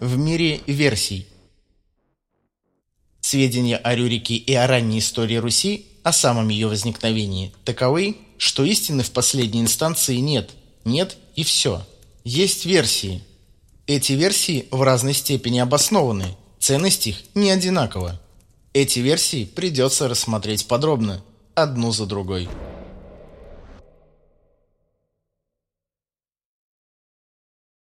в мире версий. Сведения о Рюрике и о ранней истории Руси, о самом ее возникновении, таковы, что истины в последней инстанции нет. Нет и все. Есть версии. Эти версии в разной степени обоснованы, ценность их не одинакова. Эти версии придется рассмотреть подробно, одну за другой.